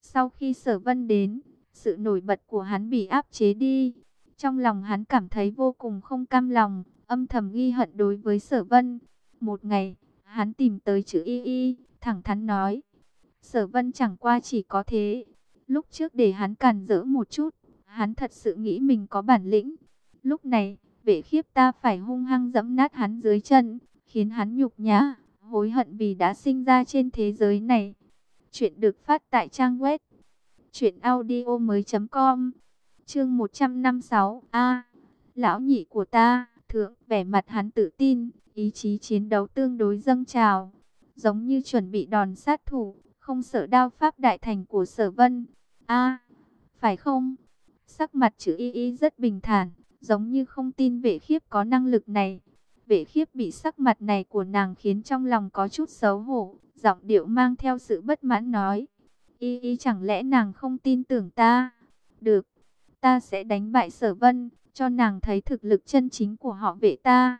Sau khi sở vân đến, sự nổi bật của hắn bị áp chế đi. Trong lòng hắn cảm thấy vô cùng không cam lòng, âm thầm ghi hận đối với sở vân. Một ngày, hắn tìm tới chữ y y, thẳng thắn nói. Sở vân chẳng qua chỉ có thế. Lúc trước để hắn càn rỡ một chút, hắn thật sự nghĩ mình có bản lĩnh. Lúc này, vệ khiếp ta phải hung hăng dẫm nát hắn dưới chân, khiến hắn nhục nhã, hối hận vì đã sinh ra trên thế giới này. Chuyện được phát tại trang web Chuyện audio mới com. Chương 156 A Lão nhị của ta Thượng vẻ mặt hắn tự tin Ý chí chiến đấu tương đối dâng trào Giống như chuẩn bị đòn sát thủ Không sợ đao pháp đại thành của sở vân. A Phải không? Sắc mặt chữ y y rất bình thản Giống như không tin vệ khiếp có năng lực này. Vệ khiếp bị sắc mặt này của nàng khiến trong lòng có chút xấu hổ, giọng điệu mang theo sự bất mãn nói. Y y chẳng lẽ nàng không tin tưởng ta? Được, ta sẽ đánh bại sở vân, cho nàng thấy thực lực chân chính của họ vệ ta.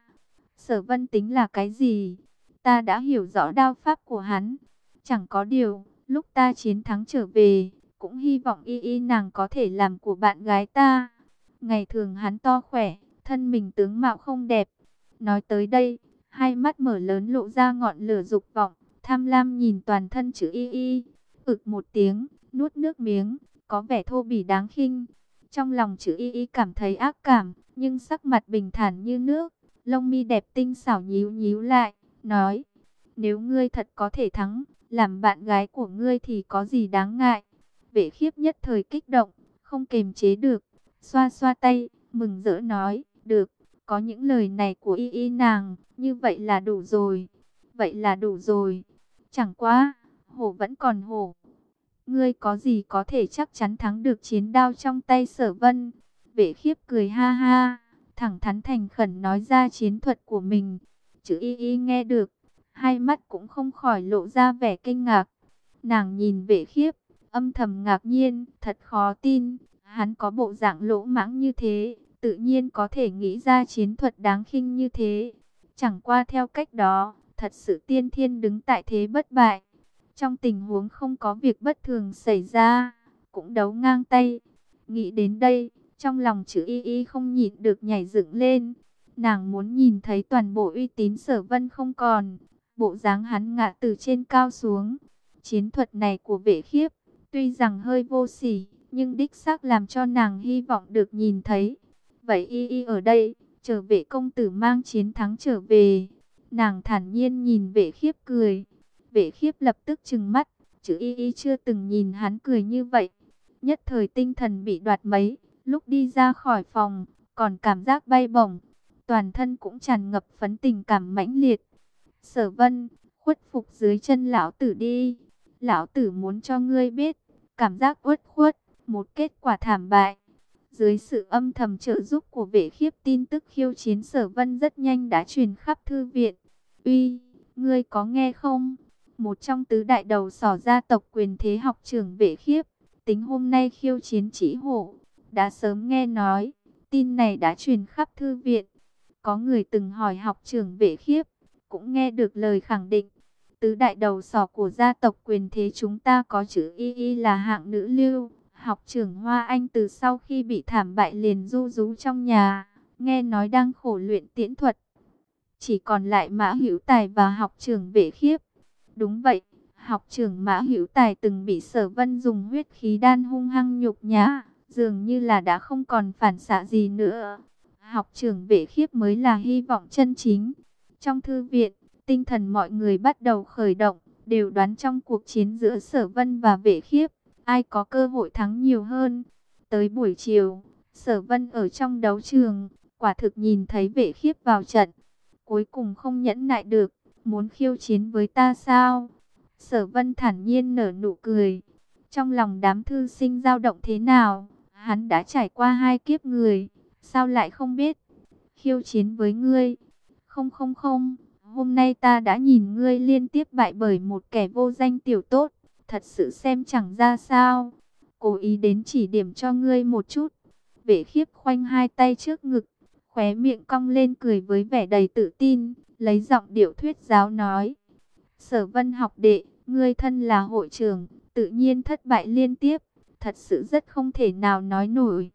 Sở vân tính là cái gì? Ta đã hiểu rõ đao pháp của hắn. Chẳng có điều, lúc ta chiến thắng trở về, cũng hy vọng y y nàng có thể làm của bạn gái ta. Ngày thường hắn to khỏe, thân mình tướng mạo không đẹp. Nói tới đây, hai mắt mở lớn lộ ra ngọn lửa dục vọng, tham lam nhìn toàn thân chữ y y ực một tiếng, nuốt nước miếng, có vẻ thô bỉ đáng khinh. Trong lòng chữ y y cảm thấy ác cảm, nhưng sắc mặt bình thản như nước, lông mi đẹp tinh xảo nhíu nhíu lại, nói, nếu ngươi thật có thể thắng, làm bạn gái của ngươi thì có gì đáng ngại. Vệ khiếp nhất thời kích động, không kềm chế được, xoa xoa tay, mừng rỡ nói, được, có những lời này của y y nàng, như vậy là đủ rồi, vậy là đủ rồi, chẳng quá, hổ vẫn còn hổ. Ngươi có gì có thể chắc chắn thắng được chiến đao trong tay sở vân. Vệ khiếp cười ha ha, thẳng thắn thành khẩn nói ra chiến thuật của mình. Chữ y y nghe được, hai mắt cũng không khỏi lộ ra vẻ kinh ngạc. Nàng nhìn vệ khiếp, âm thầm ngạc nhiên, thật khó tin. Hắn có bộ dạng lỗ mãng như thế, tự nhiên có thể nghĩ ra chiến thuật đáng khinh như thế. Chẳng qua theo cách đó, thật sự tiên thiên đứng tại thế bất bại. Trong tình huống không có việc bất thường xảy ra, cũng đấu ngang tay. Nghĩ đến đây, trong lòng chữ y y không nhịn được nhảy dựng lên. Nàng muốn nhìn thấy toàn bộ uy tín sở vân không còn. Bộ dáng hắn ngã từ trên cao xuống. Chiến thuật này của vệ khiếp, tuy rằng hơi vô sỉ, nhưng đích xác làm cho nàng hy vọng được nhìn thấy. Vậy y y ở đây, chờ vệ công tử mang chiến thắng trở về. Nàng thản nhiên nhìn vệ khiếp cười. Vệ khiếp lập tức trừng mắt, chữ y y chưa từng nhìn hắn cười như vậy. Nhất thời tinh thần bị đoạt mấy, lúc đi ra khỏi phòng, còn cảm giác bay bổng. Toàn thân cũng tràn ngập phấn tình cảm mãnh liệt. Sở vân, khuất phục dưới chân lão tử đi. Lão tử muốn cho ngươi biết, cảm giác uất khuất, một kết quả thảm bại. Dưới sự âm thầm trợ giúp của vệ khiếp tin tức khiêu chiến sở vân rất nhanh đã truyền khắp thư viện. Uy, ngươi có nghe không? Một trong tứ đại đầu sỏ gia tộc quyền thế học trưởng vệ khiếp, tính hôm nay khiêu chiến chỉ hổ, đã sớm nghe nói, tin này đã truyền khắp thư viện. Có người từng hỏi học trưởng vệ khiếp, cũng nghe được lời khẳng định. Tứ đại đầu sỏ của gia tộc quyền thế chúng ta có chữ y y là hạng nữ lưu. Học trưởng Hoa Anh từ sau khi bị thảm bại liền du rú trong nhà, nghe nói đang khổ luyện tiễn thuật. Chỉ còn lại Mã Hữu Tài và học trưởng vệ khiếp. Đúng vậy, học trưởng Mã Hữu Tài từng bị Sở Vân dùng huyết khí đan hung hăng nhục nhã, dường như là đã không còn phản xạ gì nữa. Học trưởng Vệ Khiếp mới là hy vọng chân chính. Trong thư viện, tinh thần mọi người bắt đầu khởi động, đều đoán trong cuộc chiến giữa Sở Vân và Vệ Khiếp, ai có cơ hội thắng nhiều hơn. Tới buổi chiều, Sở Vân ở trong đấu trường, quả thực nhìn thấy Vệ Khiếp vào trận, cuối cùng không nhẫn nại được, muốn khiêu chiến với ta sao? Sở vân thản nhiên nở nụ cười. Trong lòng đám thư sinh dao động thế nào? Hắn đã trải qua hai kiếp người. Sao lại không biết? Khiêu chiến với ngươi. Không không không. Hôm nay ta đã nhìn ngươi liên tiếp bại bởi một kẻ vô danh tiểu tốt. Thật sự xem chẳng ra sao. Cố ý đến chỉ điểm cho ngươi một chút. Vệ khiếp khoanh hai tay trước ngực. Khóe miệng cong lên cười với vẻ đầy tự tin lấy giọng điệu thuyết giáo nói. Sở vân học đệ, ngươi thân là hội trưởng, tự nhiên thất bại liên tiếp, thật sự rất không thể nào nói nổi.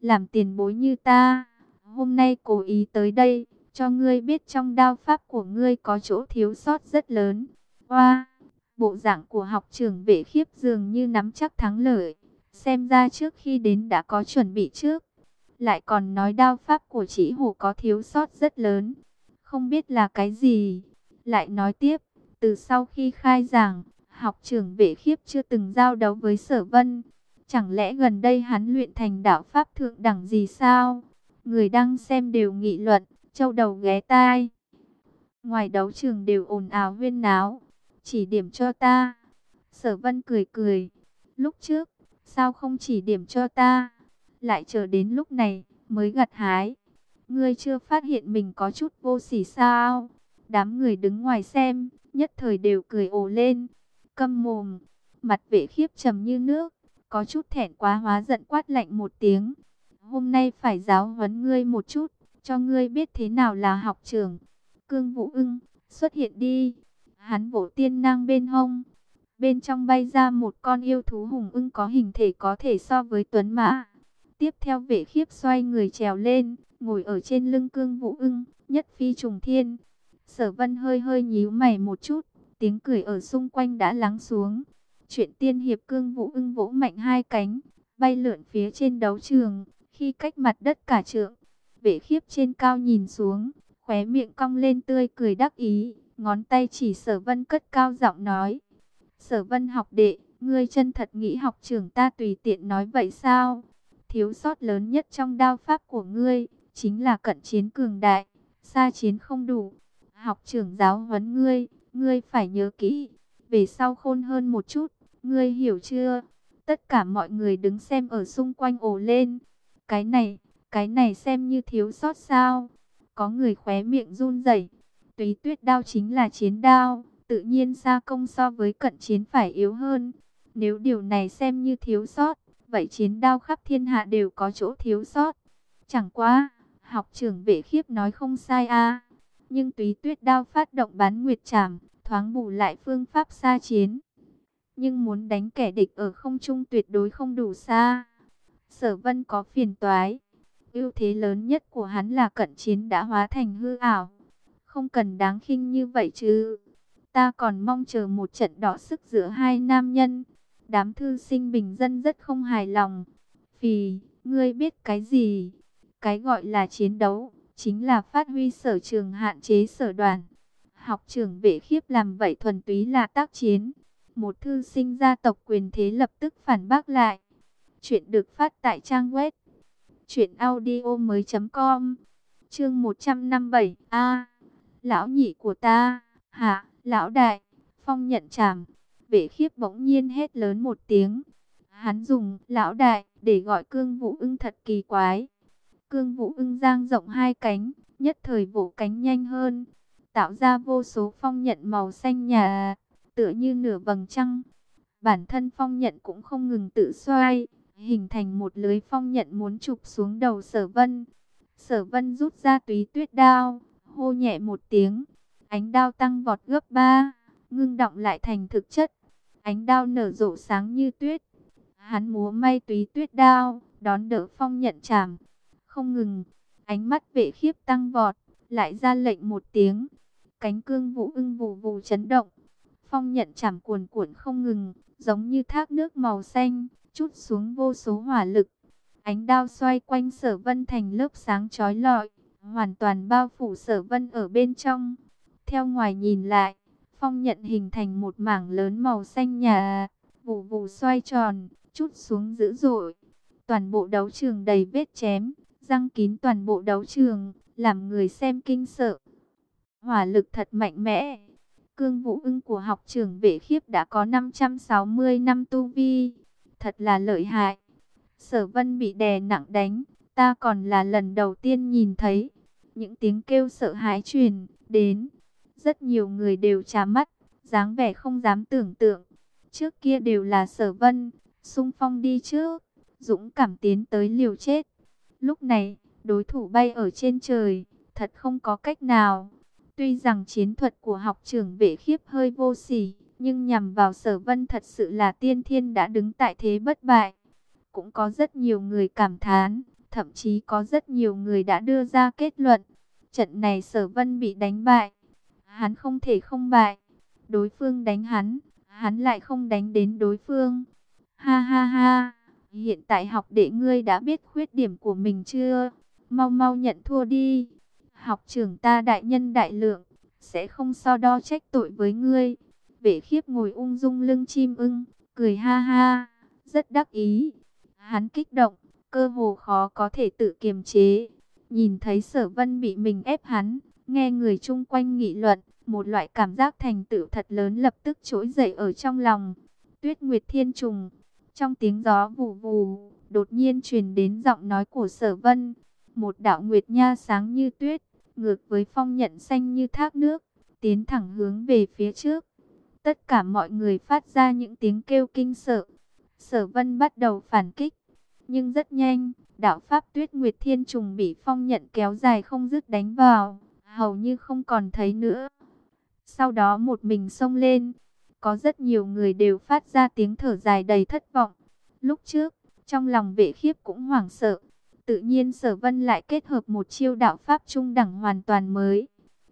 Làm tiền bối như ta, hôm nay cố ý tới đây, cho ngươi biết trong đao pháp của ngươi có chỗ thiếu sót rất lớn. Hoa, bộ dạng của học trưởng vệ khiếp dường như nắm chắc thắng lợi, xem ra trước khi đến đã có chuẩn bị trước. Lại còn nói đao pháp của chỉ hổ có thiếu sót rất lớn, không biết là cái gì. Lại nói tiếp, từ sau khi khai giảng, học trưởng vệ khiếp chưa từng giao đấu với sở vân. Chẳng lẽ gần đây hắn luyện thành đạo Pháp thượng đẳng gì sao? Người đang xem đều nghị luận, châu đầu ghé tai. Ngoài đấu trường đều ồn ào huyên náo, chỉ điểm cho ta. Sở vân cười cười, lúc trước, sao không chỉ điểm cho ta? Lại chờ đến lúc này, mới gặt hái ngươi chưa phát hiện mình có chút vô sỉ sao? Đám người đứng ngoài xem, nhất thời đều cười ồ lên. Câm mồm, mặt vệ khiếp trầm như nước, có chút thẹn quá hóa giận quát lạnh một tiếng. Hôm nay phải giáo huấn ngươi một chút, cho ngươi biết thế nào là học trường. Cương Vũ ưng, xuất hiện đi. Hắn vỗ tiên nang bên hông. Bên trong bay ra một con yêu thú hùng ưng có hình thể có thể so với tuấn mã. Tiếp theo vệ khiếp xoay người trèo lên, ngồi ở trên lưng cương vũ ưng, nhất phi trùng thiên. Sở vân hơi hơi nhíu mày một chút, tiếng cười ở xung quanh đã lắng xuống. Chuyện tiên hiệp cương vũ ưng vỗ mạnh hai cánh, bay lượn phía trên đấu trường, khi cách mặt đất cả trượng. Vệ khiếp trên cao nhìn xuống, khóe miệng cong lên tươi cười đắc ý, ngón tay chỉ sở vân cất cao giọng nói. Sở vân học đệ, ngươi chân thật nghĩ học trưởng ta tùy tiện nói vậy sao? Thiếu sót lớn nhất trong đao pháp của ngươi, chính là cận chiến cường đại, xa chiến không đủ. Học trưởng giáo huấn ngươi, ngươi phải nhớ kỹ, về sau khôn hơn một chút, ngươi hiểu chưa? Tất cả mọi người đứng xem ở xung quanh ồ lên. Cái này, cái này xem như thiếu sót sao? Có người khóe miệng run rẩy. Túy tuyết đao chính là chiến đao, tự nhiên xa công so với cận chiến phải yếu hơn. Nếu điều này xem như thiếu sót, vậy chiến đao khắp thiên hạ đều có chỗ thiếu sót. Chẳng qua, học trưởng vệ khiếp nói không sai a Nhưng túy tuyết đao phát động bán nguyệt trảm, thoáng bù lại phương pháp xa chiến. Nhưng muốn đánh kẻ địch ở không trung tuyệt đối không đủ xa. Sở vân có phiền toái. ưu thế lớn nhất của hắn là cận chiến đã hóa thành hư ảo. Không cần đáng khinh như vậy chứ. Ta còn mong chờ một trận đỏ sức giữa hai nam nhân. Đám thư sinh bình dân rất không hài lòng. Vì, ngươi biết cái gì? Cái gọi là chiến đấu, chính là phát huy sở trường hạn chế sở đoàn. Học trưởng vệ khiếp làm vậy thuần túy là tác chiến. Một thư sinh gia tộc quyền thế lập tức phản bác lại. Chuyện được phát tại trang web. Chuyện audio mới com. Chương 157. A. lão nhị của ta. Hạ, lão đại. Phong nhận trảm Vệ khiếp bỗng nhiên hét lớn một tiếng. Hắn dùng lão đại để gọi cương vũ ưng thật kỳ quái. Cương vũ ưng giang rộng hai cánh, nhất thời vỗ cánh nhanh hơn. Tạo ra vô số phong nhận màu xanh nhà, tựa như nửa vầng trăng. Bản thân phong nhận cũng không ngừng tự xoay, hình thành một lưới phong nhận muốn chụp xuống đầu sở vân. Sở vân rút ra túy tuyết đao, hô nhẹ một tiếng, ánh đao tăng vọt gấp ba, ngưng động lại thành thực chất. Ánh đao nở rộ sáng như tuyết. Hắn múa may túy tuyết đao, đón đỡ phong nhận chảm. Không ngừng, ánh mắt vệ khiếp tăng vọt, lại ra lệnh một tiếng. Cánh cương vũ ưng vù vù chấn động. Phong nhận chảm cuồn cuộn không ngừng, giống như thác nước màu xanh, chút xuống vô số hỏa lực. Ánh đao xoay quanh sở vân thành lớp sáng chói lọi, hoàn toàn bao phủ sở vân ở bên trong. Theo ngoài nhìn lại, phong nhận hình thành một mảng lớn màu xanh nhà, vù vù xoay tròn, chút xuống dữ dội. Toàn bộ đấu trường đầy vết chém, răng kín toàn bộ đấu trường, làm người xem kinh sợ. Hỏa lực thật mạnh mẽ. Cương vũ ưng của học trường vệ khiếp đã có 560 năm tu vi. Thật là lợi hại. Sở vân bị đè nặng đánh, ta còn là lần đầu tiên nhìn thấy. Những tiếng kêu sợ hãi truyền đến rất nhiều người đều trà mắt, dáng vẻ không dám tưởng tượng. Trước kia đều là sở vân, sung phong đi trước, dũng cảm tiến tới liều chết. Lúc này, đối thủ bay ở trên trời, thật không có cách nào. Tuy rằng chiến thuật của học trưởng vệ khiếp hơi vô sỉ, nhưng nhằm vào sở vân thật sự là tiên thiên đã đứng tại thế bất bại. Cũng có rất nhiều người cảm thán, thậm chí có rất nhiều người đã đưa ra kết luận. Trận này sở vân bị đánh bại, hắn không thể không bại. Đối phương đánh hắn, hắn lại không đánh đến đối phương. Ha ha ha, hiện tại học đệ ngươi đã biết khuyết điểm của mình chưa? Mau mau nhận thua đi. Học trưởng ta đại nhân đại lượng, sẽ không so đo trách tội với ngươi. Vệ khiếp ngồi ung dung lưng chim ưng, cười ha ha, rất đắc ý. Hắn kích động, cơ hồ khó có thể tự kiềm chế. Nhìn thấy sở vân bị mình ép hắn, Nghe người chung quanh nghị luận, một loại cảm giác thành tựu thật lớn lập tức trỗi dậy ở trong lòng. Tuyết Nguyệt Thiên Trùng, trong tiếng gió vù vù, đột nhiên truyền đến giọng nói của Sở Vân. một đạo nguyệt nha sáng như tuyết, ngược với phong nhận xanh như thác nước, tiến thẳng hướng về phía trước. Tất cả mọi người phát ra những tiếng kêu kinh sợ. Sở vân bắt đầu phản kích, nhưng rất nhanh, đạo pháp tuyết nguyệt thiên trùng bị phong nhận kéo dài không dứt đánh vào, hầu như không còn thấy nữa. Sau đó một mình xông lên, có rất nhiều người đều phát ra tiếng thở dài đầy thất vọng. Lúc trước, trong lòng vệ khiếp cũng hoảng sợ, tự nhiên sở vân lại kết hợp một chiêu đạo pháp trung đẳng hoàn toàn mới.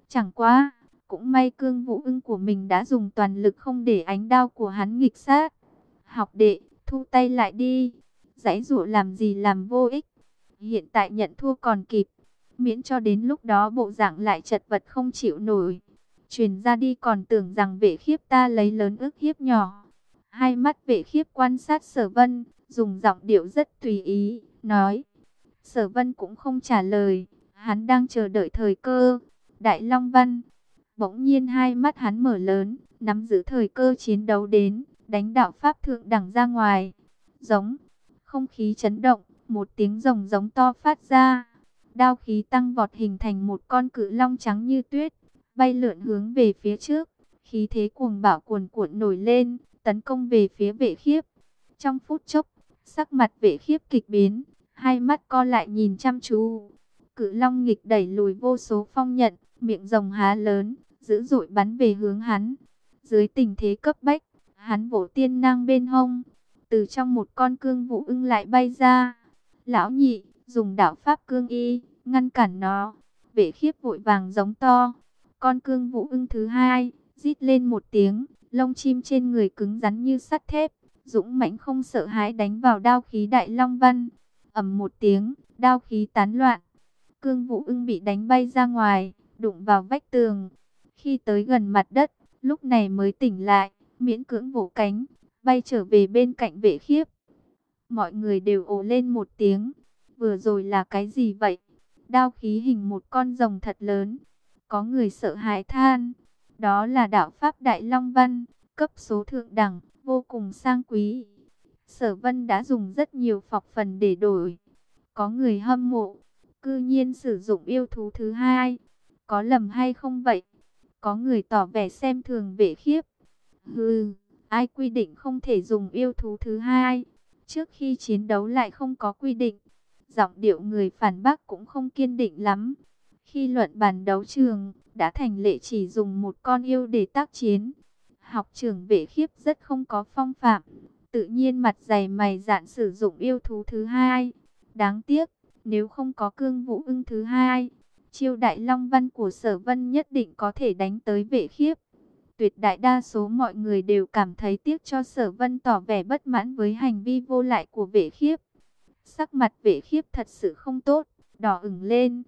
Chẳng qua, cũng may cương vũ ưng của mình đã dùng toàn lực không để ánh đao của hắn nghịch sát. Học đệ, thu tay lại đi. Giãy dụ làm gì làm vô ích. Hiện tại nhận thua còn kịp. Miễn cho đến lúc đó bộ dạng lại chật vật không chịu nổi. Truyền ra đi còn tưởng rằng vệ khiếp ta lấy lớn ức hiếp nhỏ. Hai mắt vệ khiếp quan sát sở vân, dùng giọng điệu rất tùy ý, nói. Sở vân cũng không trả lời, hắn đang chờ đợi thời cơ. Đại Long Văn, bỗng nhiên hai mắt hắn mở lớn, nắm giữ thời cơ chiến đấu đến, đánh đạo Pháp thượng đẳng ra ngoài. Giống, không khí chấn động, một tiếng rồng giống to phát ra. Đao khí tăng vọt hình thành một con cự long trắng như tuyết, bay lượn hướng về phía trước. Khí thế cuồng bạo cuồn cuộn nổi lên, tấn công về phía vệ khiếp. Trong phút chốc, sắc mặt vệ khiếp kịch biến, hai mắt co lại nhìn chăm chú. Cự long nghịch đẩy lùi vô số phong nhận, miệng rồng há lớn, dữ dội bắn về hướng hắn. Dưới tình thế cấp bách, hắn vỗ tiên nang bên hông, từ trong một con cương vũ ưng lại bay ra. Lão nhị, dùng đạo pháp cương y, ngăn cản nó. Vệ khiếp vội vàng giống to. Con cương vũ ưng thứ hai, rít lên một tiếng, lông chim trên người cứng rắn như sắt thép. Dũng mãnh không sợ hãi đánh vào đao khí đại long văn. ầm một tiếng, đao khí tán loạn. Cương vũ ưng bị đánh bay ra ngoài, đụng vào vách tường. Khi tới gần mặt đất, lúc này mới tỉnh lại, miễn cưỡng vỗ cánh, bay trở về bên cạnh vệ khiếp. Mọi người đều ồ lên một tiếng. Vừa rồi là cái gì vậy? Đao khí hình một con rồng thật lớn. Có người sợ hãi than. Đó là đạo Pháp Đại Long Văn, cấp số thượng đẳng, vô cùng sang quý. Sở Vân đã dùng rất nhiều phọc phần để đổi. Có người hâm mộ, cư nhiên sử dụng yêu thú thứ hai. Có lầm hay không vậy? Có người tỏ vẻ xem thường vệ khiếp. Hừ, ai quy định không thể dùng yêu thú thứ hai? Trước khi chiến đấu lại không có quy định. Giọng điệu người phản bác cũng không kiên định lắm. Khi luận bàn đấu trường, đã thành lệ chỉ dùng một con yêu để tác chiến. Học trưởng vệ khiếp rất không có phong phạm. Tự nhiên mặt dày mày dạn sử dụng yêu thú thứ hai. Đáng tiếc, nếu không có cương vũ ưng thứ hai, chiêu đại long văn của sở vân nhất định có thể đánh tới vệ khiếp. Tuyệt đại đa số mọi người đều cảm thấy tiếc cho sở vân tỏ vẻ bất mãn với hành vi vô lại của vệ khiếp. Sắc mặt vệ khiếp thật sự không tốt, đỏ ửng lên.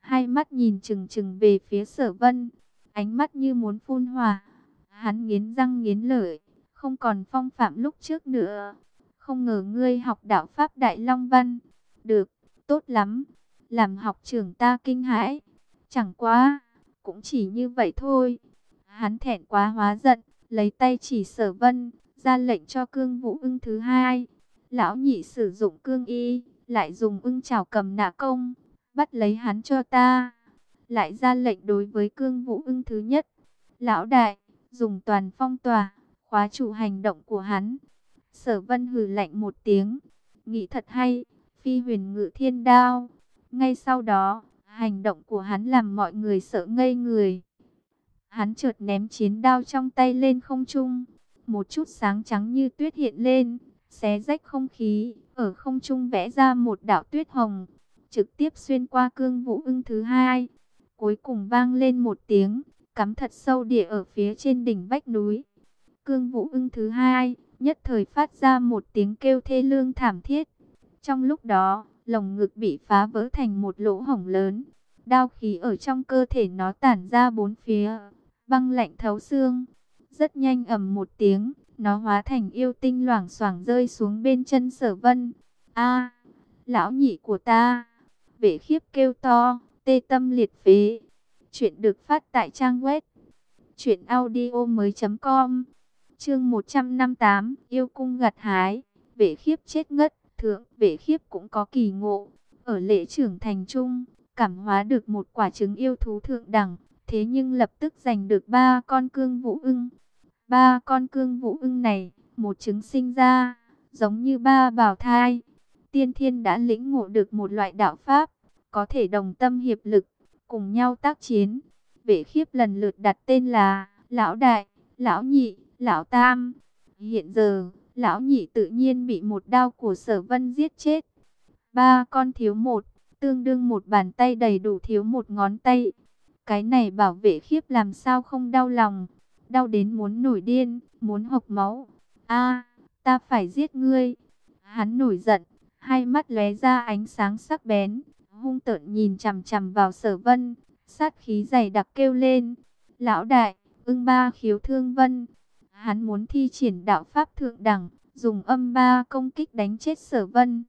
Hai mắt nhìn chừng chừng về phía sở vân, ánh mắt như muốn phun hòa Hắn nghiến răng nghiến lợi, không còn phong phạm lúc trước nữa. Không ngờ ngươi học đạo Pháp Đại Long Văn. Được, tốt lắm. Làm học trưởng ta kinh hãi. Chẳng quá, cũng chỉ như vậy thôi. Hắn thẹn quá hóa giận, lấy tay chỉ sở vân, ra lệnh cho cương vũ ưng thứ hai. Lão nhị sử dụng cương y, lại dùng ưng chảo cầm nạ công, bắt lấy hắn cho ta. Lại ra lệnh đối với cương vũ ưng thứ nhất. Lão đại, dùng toàn phong tỏa, khóa chủ hành động của hắn. Sở vân hừ lạnh một tiếng, nghĩ thật hay, phi huyền ngự thiên đao. Ngay sau đó, hành động của hắn làm mọi người sợ ngây người. Hắn chợt ném chiến đao trong tay lên không trung. Một chút sáng trắng như tuyết hiện lên, xé rách không khí, ở không trung vẽ ra một đạo tuyết hồng, trực tiếp xuyên qua cương vũ ưng thứ hai. Cuối cùng vang lên một tiếng, cắm thật sâu địa ở phía trên đỉnh vách núi. Cương vũ ưng thứ hai, nhất thời phát ra một tiếng kêu thê lương thảm thiết. Trong lúc đó, lồng ngực bị phá vỡ thành một lỗ hổng lớn. Đao khí ở trong cơ thể nó tản ra bốn phía, băng lạnh thấu xương. Rất nhanh ầm một tiếng, nó hóa thành yêu tinh loảng xoảng rơi xuống bên chân sở vân. a lão nhị của ta, vệ khiếp kêu to, tê tâm liệt phế. Chuyện được phát tại trang web audio mới com Chương 158, yêu cung gặt hái, vệ khiếp chết ngất, thượng vệ khiếp cũng có kỳ ngộ. ở lễ trưởng thành trung, cảm hóa được một quả trứng yêu thú thượng đẳng, thế nhưng lập tức giành được ba con cương vũ ưng. Ba con cương vũ ưng này, một trứng sinh ra, giống như ba bào thai. Tiên thiên đã lĩnh ngộ được một loại đạo pháp, có thể đồng tâm hiệp lực, cùng nhau tác chiến. Vệ khiếp lần lượt đặt tên là Lão Đại, Lão Nhị, Lão Tam. Hiện giờ, Lão Nhị tự nhiên bị một đao của sở vân giết chết. Ba con thiếu một, tương đương một bàn tay đầy đủ thiếu một ngón tay. Cái này bảo vệ khiếp làm sao không đau lòng, đau đến muốn nổi điên, muốn hộc máu. A, ta phải giết ngươi. Hắn nổi giận, hai mắt lóe ra ánh sáng sắc bén, hung tợn nhìn chằm chằm vào sở vân, sát khí dày đặc kêu lên. Lão đại, ưng ba khiếu thương vân. Hắn muốn thi triển đạo pháp thượng đẳng, dùng âm ba công kích đánh chết sở vân.